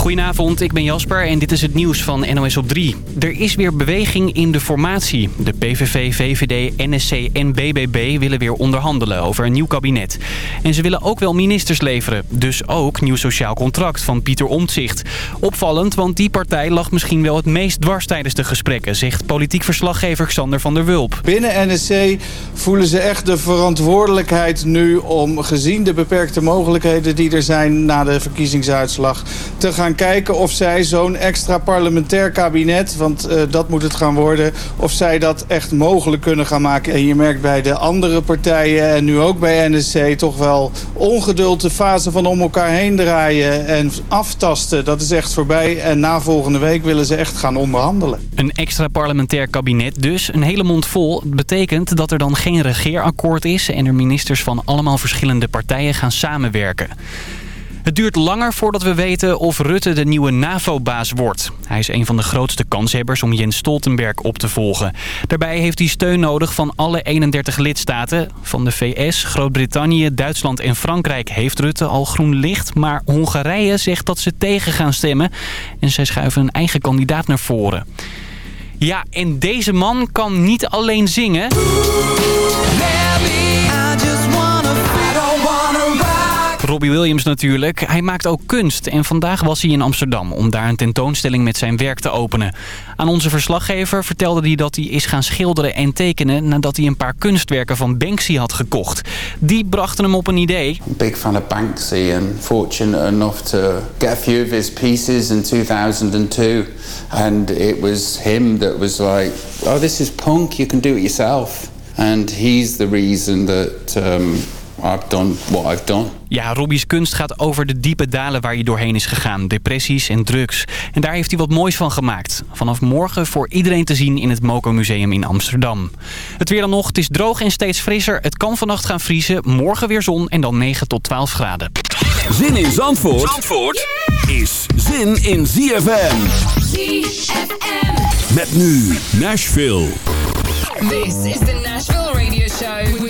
Goedenavond, ik ben Jasper en dit is het nieuws van NOS op 3. Er is weer beweging in de formatie. De PVV, VVD, NSC en BBB willen weer onderhandelen over een nieuw kabinet. En ze willen ook wel ministers leveren. Dus ook nieuw sociaal contract van Pieter Omtzigt. Opvallend, want die partij lag misschien wel het meest dwars tijdens de gesprekken... zegt politiek verslaggever Xander van der Wulp. Binnen NSC voelen ze echt de verantwoordelijkheid nu... om gezien de beperkte mogelijkheden die er zijn na de verkiezingsuitslag... te gaan kijken of zij zo'n extra parlementair kabinet... want uh, dat moet het gaan worden, of zij dat echt mogelijk kunnen gaan maken. En je merkt bij de andere partijen en nu ook bij NSC... toch wel ongeduld de fase van om elkaar heen draaien en aftasten. Dat is echt voorbij en na volgende week willen ze echt gaan onderhandelen. Een extra parlementair kabinet dus, een hele mond vol. betekent dat er dan geen regeerakkoord is... en er ministers van allemaal verschillende partijen gaan samenwerken. Het duurt langer voordat we weten of Rutte de nieuwe NAVO-baas wordt. Hij is een van de grootste kanshebbers om Jens Stoltenberg op te volgen. Daarbij heeft hij steun nodig van alle 31 lidstaten. Van de VS, Groot-Brittannië, Duitsland en Frankrijk heeft Rutte al groen licht. Maar Hongarije zegt dat ze tegen gaan stemmen. En zij schuiven een eigen kandidaat naar voren. Ja, en deze man kan niet alleen zingen... Robbie Williams natuurlijk. Hij maakt ook kunst en vandaag was hij in Amsterdam om daar een tentoonstelling met zijn werk te openen. Aan onze verslaggever vertelde hij dat hij is gaan schilderen en tekenen nadat hij een paar kunstwerken van Banksy had gekocht. Die brachten hem op een idee. Big fan of Banksy and fortunate enough to get a few of his pieces in 2002 and it was him that was like, oh this is punk, you can do it yourself. And he's the reason that um, I've done what I've done. Ja, Robbie's kunst gaat over de diepe dalen waar hij doorheen is gegaan. Depressies en drugs. En daar heeft hij wat moois van gemaakt. Vanaf morgen voor iedereen te zien in het Moco Museum in Amsterdam. Het weer dan nog. Het is droog en steeds frisser. Het kan vannacht gaan vriezen. Morgen weer zon en dan 9 tot 12 graden. Zin in Zandvoort, Zandvoort is zin in ZFM. ZFM. Met nu Nashville. This is the Nashville Radio Show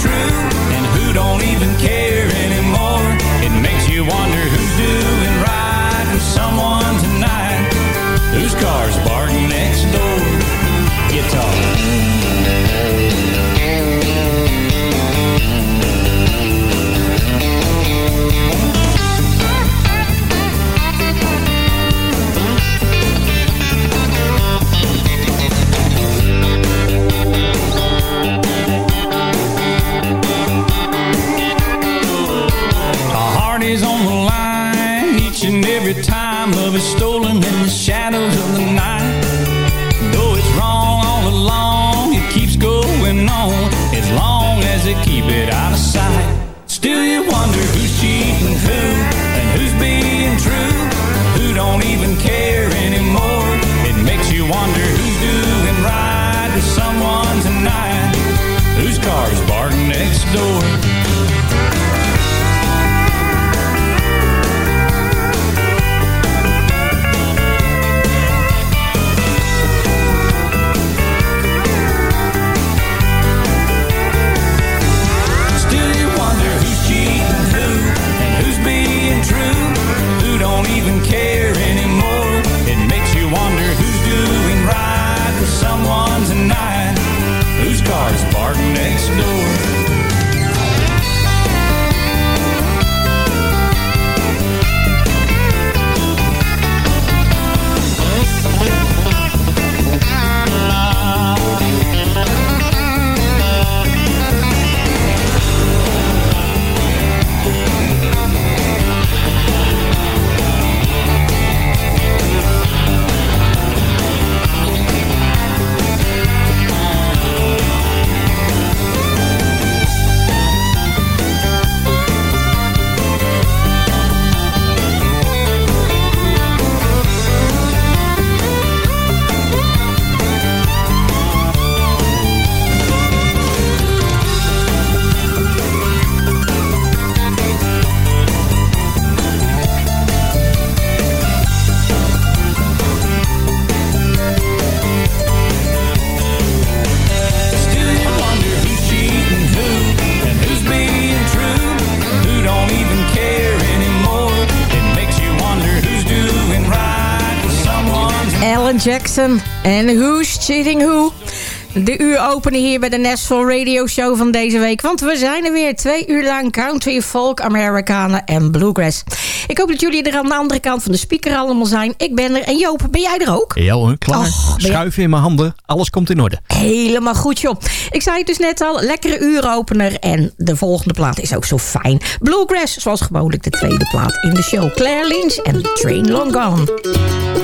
true. Jackson en Who's Cheating Who. De uur openen hier bij de Nashville Radio Show van deze week. Want we zijn er weer twee uur lang country, folk, Amerikanen en bluegrass. Ik hoop dat jullie er aan de andere kant van de speaker allemaal zijn. Ik ben er. En Joop, ben jij er ook? Ja hoor, klaar. Schuiven in mijn handen. Alles komt in orde. Helemaal goed Joop. Ik zei het dus net al, lekkere uuropener. En de volgende plaat is ook zo fijn. Bluegrass, zoals gewoonlijk de tweede plaat in de show. Claire Lynch en Train Long Gone.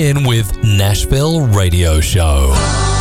in with Nashville Radio Show.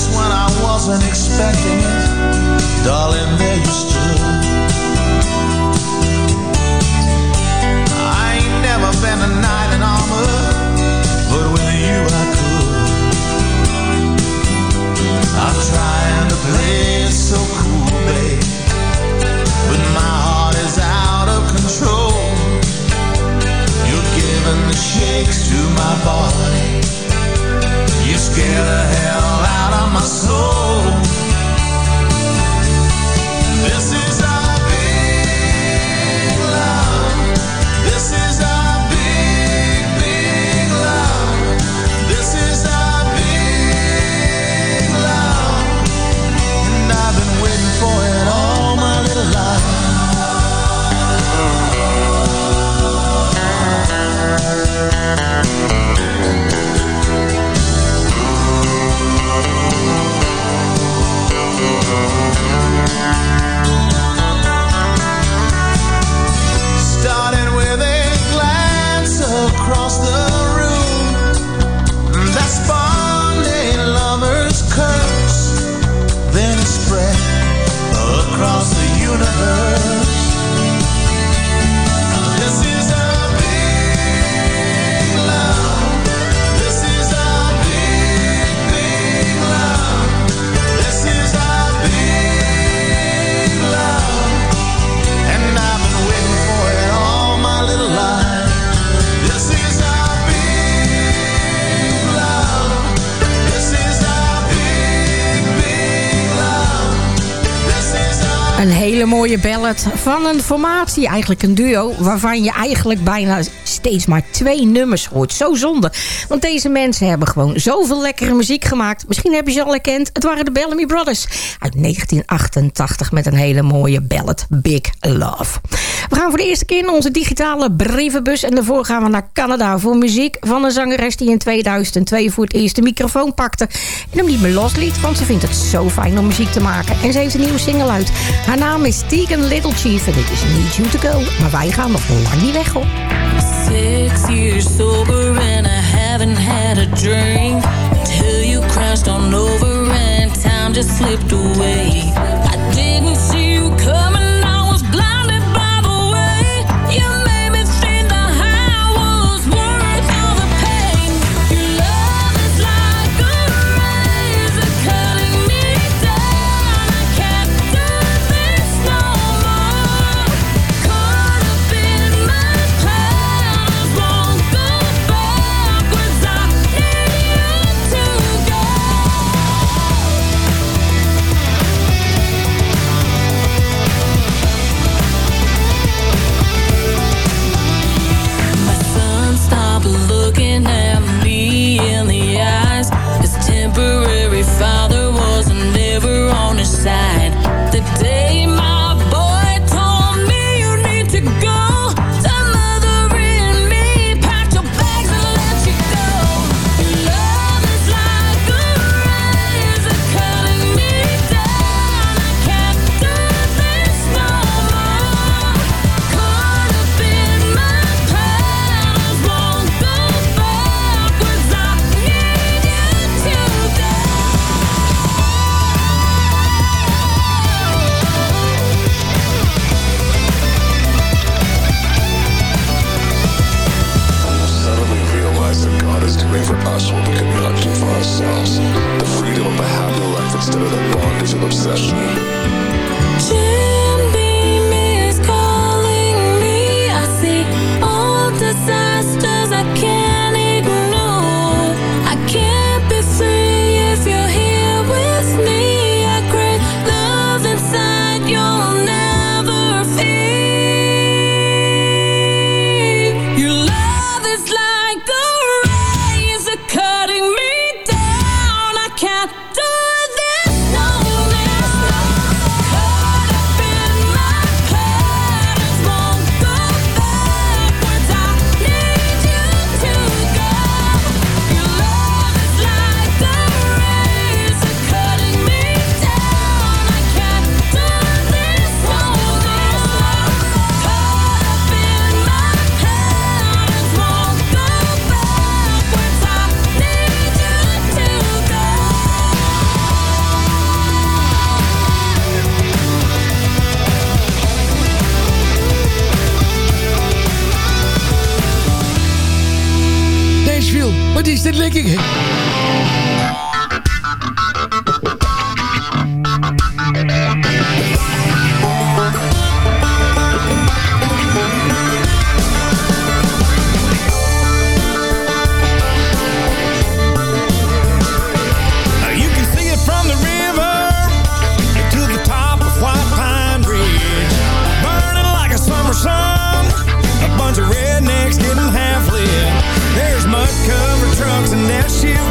just when I wasn't expecting it, darling, there you stood. I ain't never been a knight in armor, but with you I could. I'm trying to play it so cool, babe, but my heart is out of control. You're giving the shakes to my body. You scare the hell hele mooie ballad van een formatie, eigenlijk een duo... waarvan je eigenlijk bijna steeds maar twee nummers hoort. Zo zonde, want deze mensen hebben gewoon zoveel lekkere muziek gemaakt. Misschien heb je ze al herkend. Het waren de Bellamy Brothers uit 1988 met een hele mooie ballad Big Love. We gaan voor de eerste keer in onze digitale brievenbus... en daarvoor gaan we naar Canada voor muziek van een zangeres... die in 2002 voor het eerst de microfoon pakte... en hem niet meer losliet, want ze vindt het zo fijn om muziek te maken. En ze heeft een nieuwe single uit. Haar naam is Tegan Little Chief en dit is Need To Go. Maar wij gaan nog lang niet weg, hoor. Six years sober and I haven't had a drink Till you crashed on over and time just slipped away I didn't see you coming, bunch of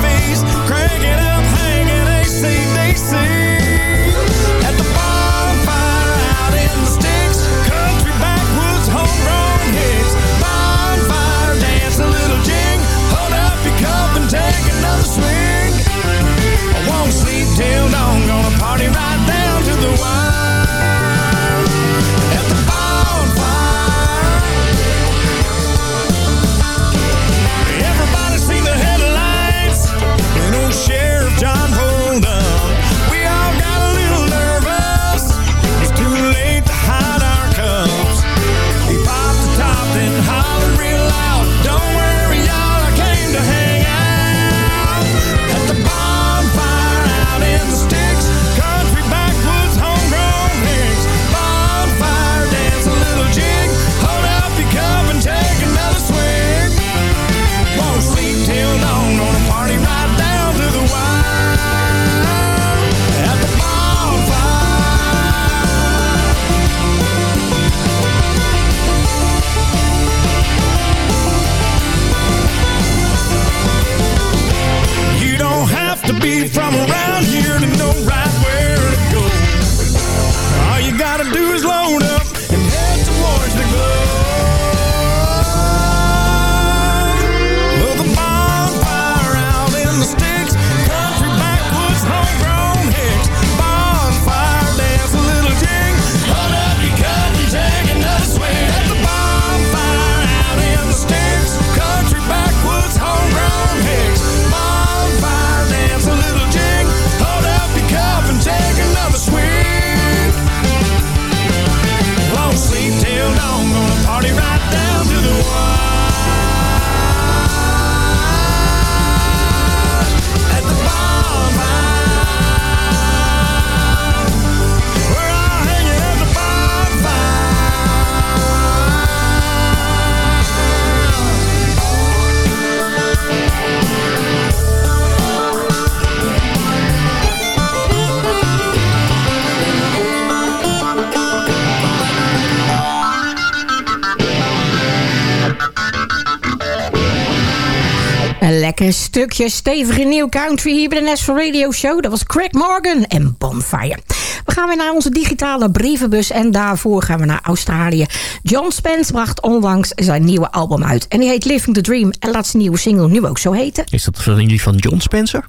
stukje stevige nieuw country hier bij de National Radio Show. Dat was Craig Morgan en Bonfire. We gaan weer naar onze digitale brievenbus en daarvoor gaan we naar Australië. John Spence bracht onlangs zijn nieuwe album uit. En die heet Living the Dream en laat zijn nieuwe single nu ook zo heten. Is dat de familie van John Spencer?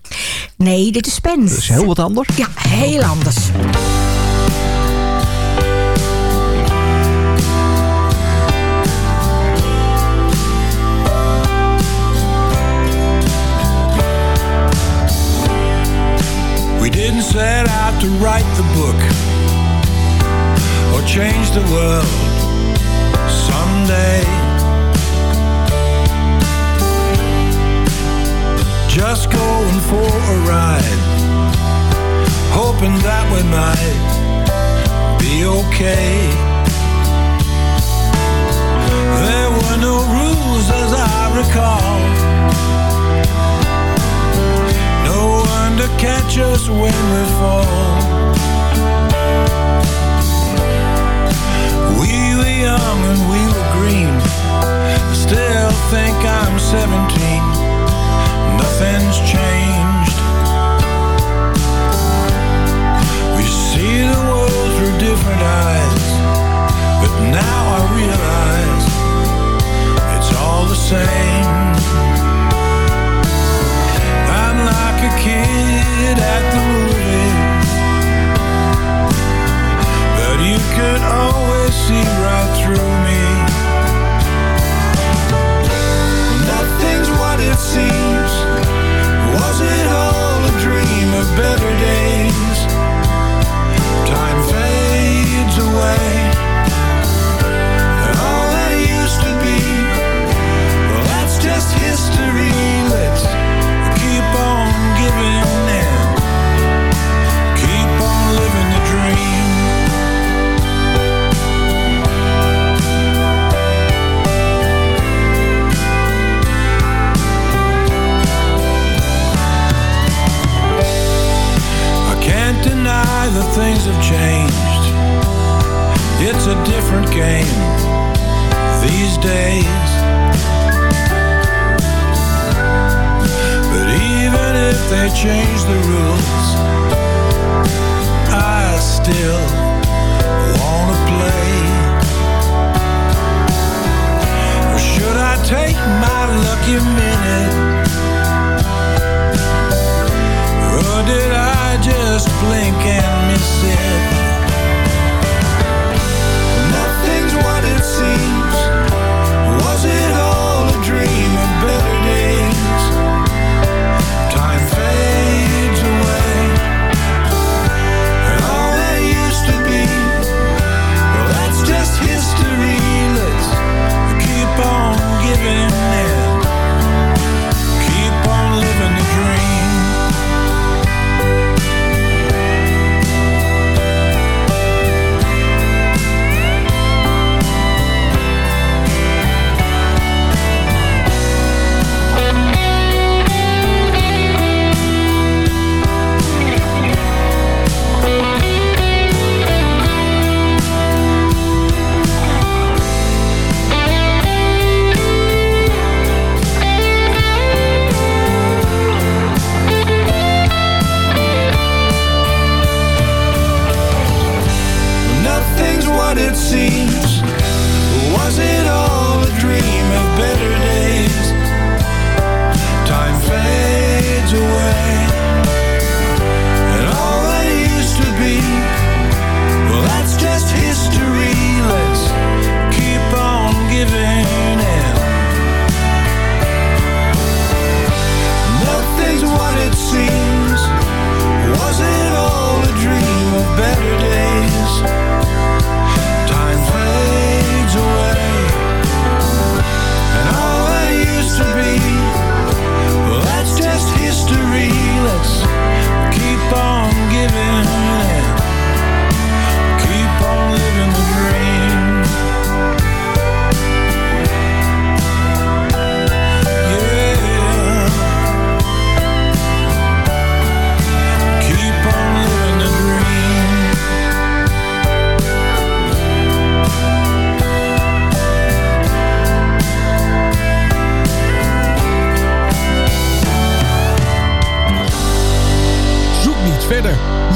Nee, dit is Spence. Dat is heel wat anders. Ja, heel anders. Set out to write the book or change the world someday. Just going for a ride, hoping that we might be okay. There were no rules as I recall. To catch us when we fall. We were young and we were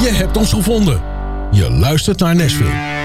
Je hebt ons gevonden. Je luistert naar Nashville.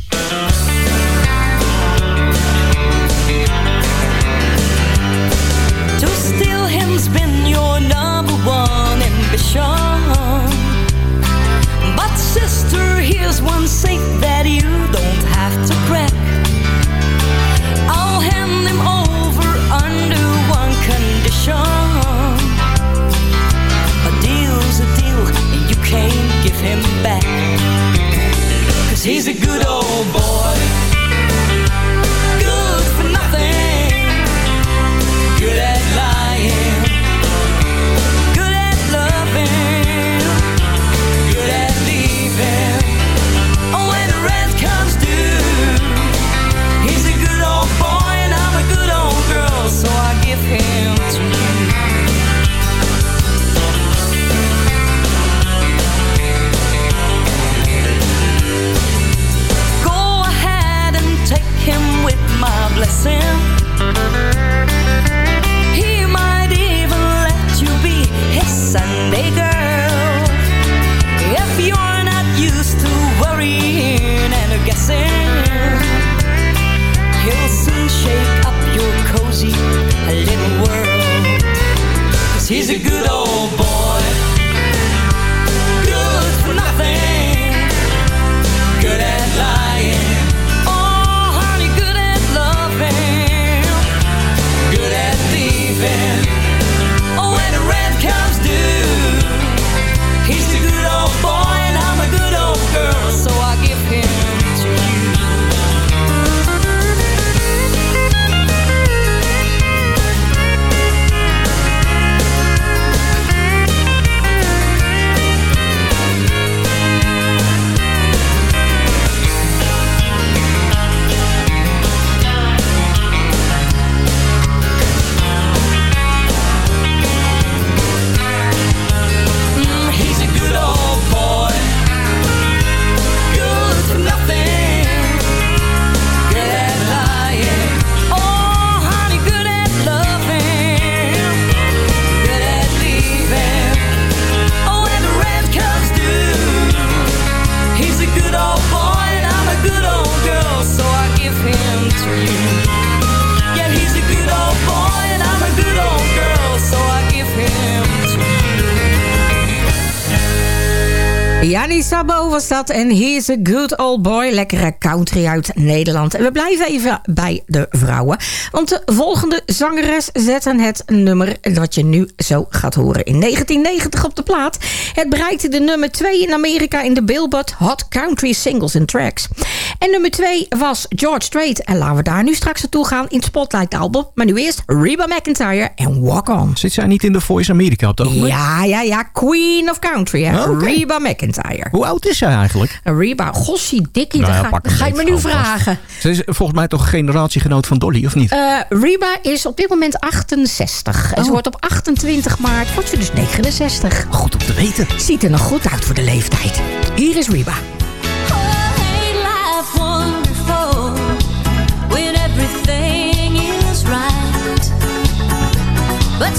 He's a good old boy. Dat en he's a good old boy. Lekkere country uit Nederland. En we blijven even bij de vrouwen. Want de volgende zangeres zetten het nummer dat je nu zo gaat horen. In 1990 op de plaat. Het bereikte de nummer 2 in Amerika in de Billboard Hot Country Singles and Tracks. En nummer 2 was George Strait. En laten we daar nu straks naartoe gaan in het Spotlight album. Maar nu eerst Reba McIntyre en Walk On. Zit zij niet in de Voice America op dat moment? Ja, ja, ja. Queen of Country. Hè? Oké. Reba McIntyre. Hoe oud is zij eigenlijk? Reba, gossie dikkie, Nou ja, ga, je me nu vast. vragen. Ze is volgens mij toch een generatiegenoot van Dolly, of niet? Eh, Reba is op dit moment 68. En ze Oh. wordt op 28 maart, wordt ze dus 69. Goed om te weten. Ziet er nog goed uit voor de leeftijd. Hier is Reba. Ain't life wonderful when everything is right? But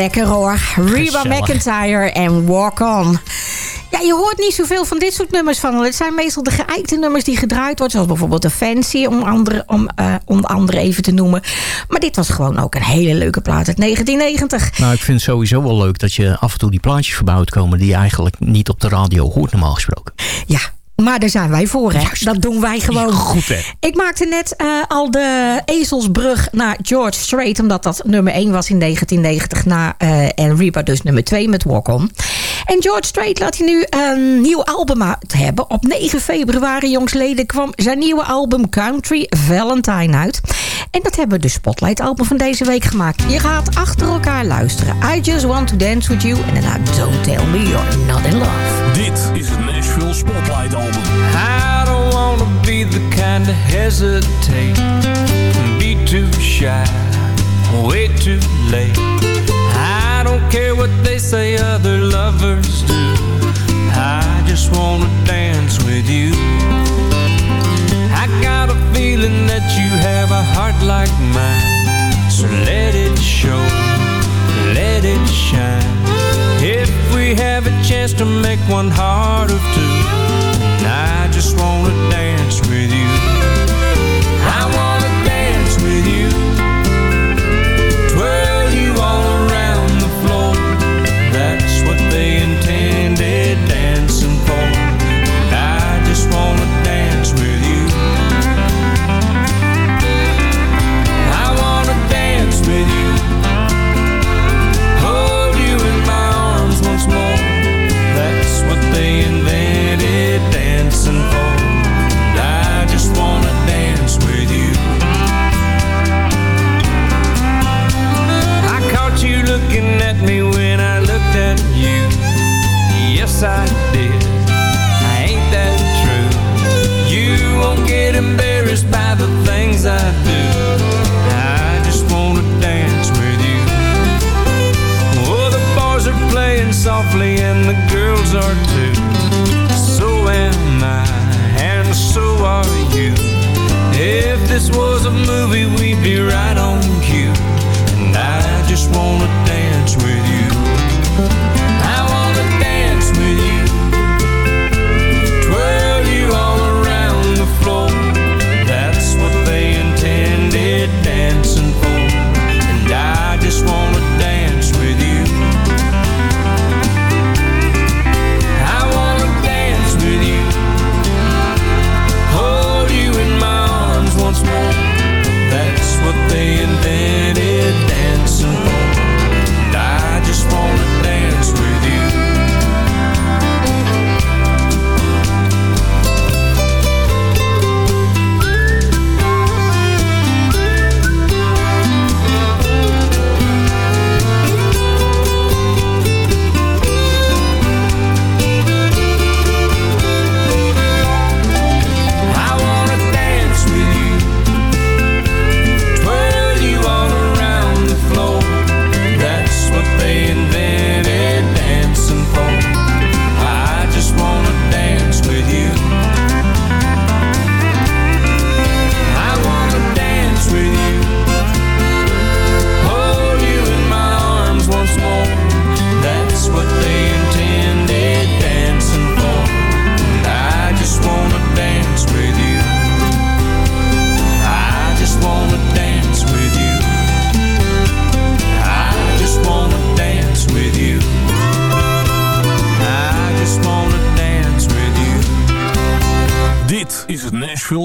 Lekker hoor. Reba. McIntyre en Walk On. Ja, je hoort niet zoveel van dit soort nummers van. Het zijn meestal de geëikte nummers die gedraaid worden. Zoals bijvoorbeeld de Fancy, om, andere, om eh, onder andere even te noemen. Maar dit was gewoon ook een hele leuke plaat uit 1990. Nou, ik vind het sowieso wel leuk dat je af en toe die plaatjes verbouwd komen... die je eigenlijk niet op de radio hoort normaal gesproken. Ja, maar daar zijn wij voor, hè? Dat doen wij gewoon. Goed, hè? Ik maakte net eh, al de ezelsbrug naar George Strait... omdat dat nummer 1 was in 1990 na, eh, en Reba dus nummer 2 met Walk On. En George Strait laat hij nu een nieuw album uit hebben. Op 9 februari, jongsleden, kwam zijn nieuwe album Country Valentine uit. En dat hebben we de Spotlight album van deze week gemaakt. Je gaat achter elkaar luisteren. I Just Want To Dance With You en daarna Don't Tell Me You're Not In Love. Dit is het Nashville Spotlight Album. I don't wanna be the kind to hesitate, be too shy, wait too late. I don't care what they say other lovers do. I just wanna dance with you. I got a feeling that you have a heart like mine, so let it show, let it shine. If we have a chance to make one heart of two. And I just wanna dance with you. Are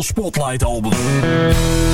Spotlight Album.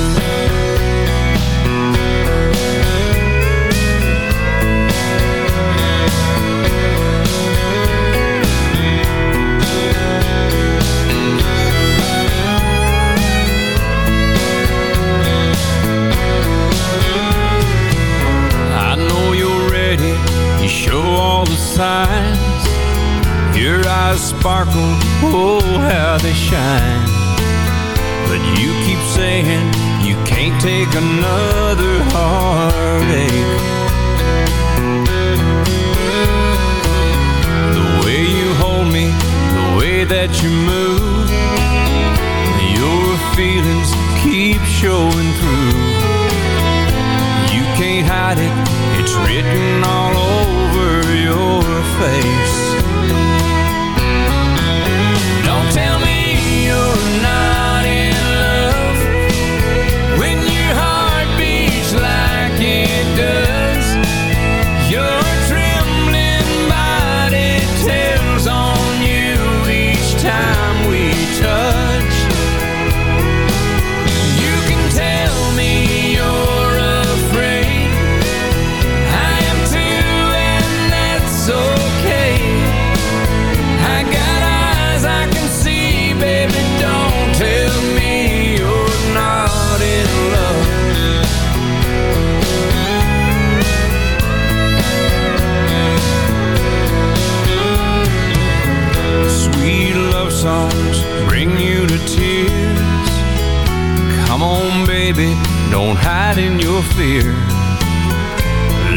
hiding your fear.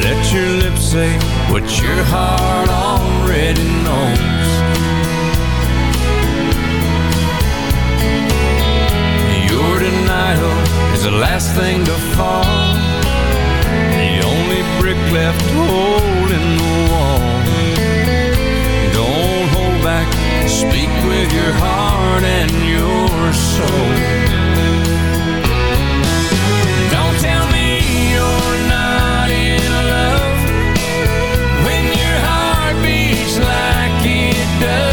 Let your lips say what your heart already knows. Your denial is the last thing to fall. The only brick left holding the wall. Don't hold back. Speak with your heart and your soul. Yeah.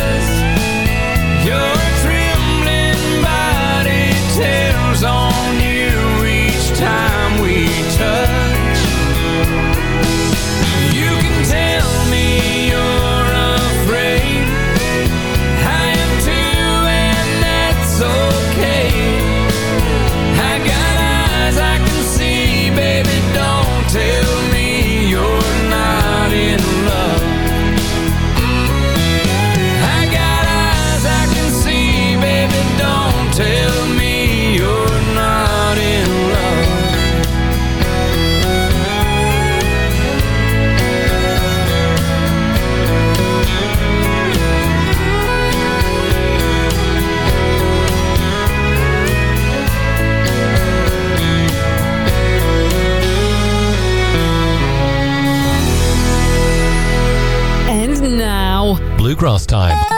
bluegrass time.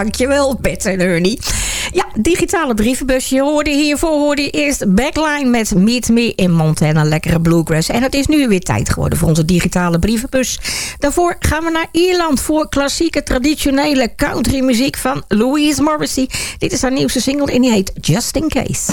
Dankjewel, Bert en Ernie. Ja, digitale brievenbus. Je hoorde hiervoor hoorde je eerst Backline met Meet Me in Montana. Lekkere bluegrass. En het is nu weer tijd geworden voor onze digitale brievenbus. Daarvoor gaan we naar Ierland voor klassieke traditionele countrymuziek van Louise Morrissey. Dit is haar nieuwste single en die heet Just In Case.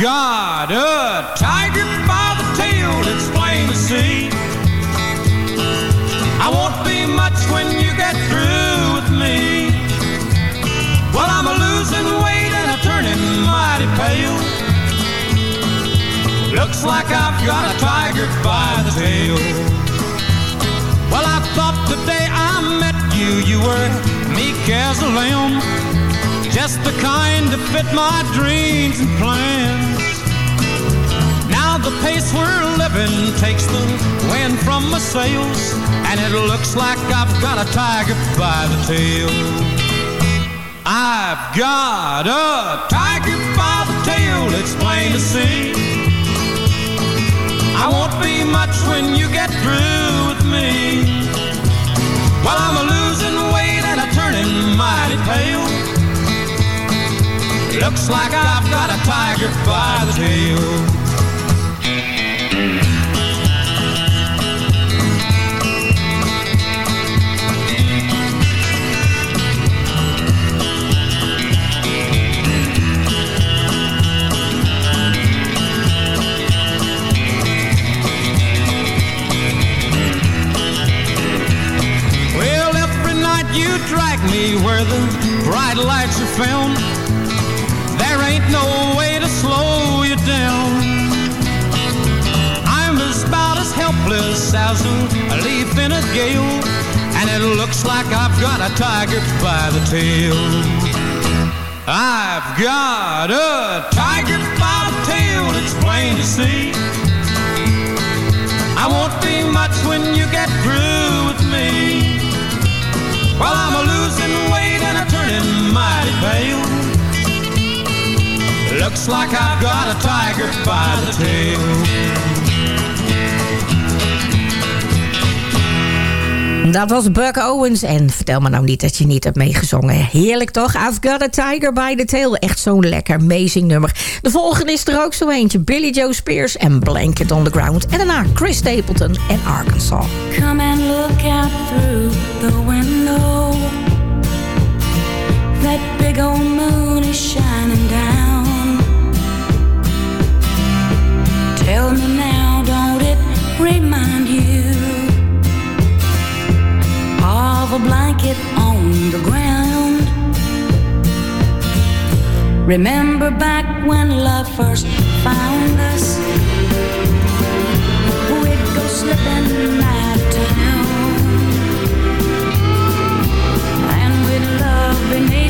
Got a tiger by the tail, it's plain to see. I won't be much when you get through with me. Well, I'm a losing weight and I'm turning mighty pale. Looks like I've got a tiger by the tail. Well, I thought the day I met you, you were meek as a lamb. Just the kind to fit my dreams and plans. The pace we're living takes the wind from my sails, and it looks like I've got a tiger by the tail. I've got a tiger by the tail, it's plain to see. I won't be much when you get through with me. Well, I'm a losing weight and I'm turning mighty pale. Looks like I've got a tiger by the tail. Lights are found. There ain't no way to slow you down. Helpless as a leaf in a gale, and it looks like I've got a tiger by the tail. I've got a tiger by the tail, it's plain to see. I won't be much when you get through with me. Well, I'm a losing weight and I'm turning mighty pale. Looks like I've got a tiger by the tail. Dat was Buck Owens. En vertel me nou niet dat je niet hebt meegezongen. Heerlijk toch? I've got a tiger by the tail. Echt zo'n lekker, amazing nummer. De volgende is er ook zo eentje. Billy Joe Spears en Blanket on the Ground. En daarna Chris Stapleton en Arkansas. Come and look out through the window. That big old moon is shining down. Tell me now, don't it remind of a blanket on the ground? Remember back when love first found us? We'd go slipping out of town. And we'd love beneath